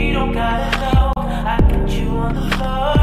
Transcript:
We don't gotta know. I put you on the floor.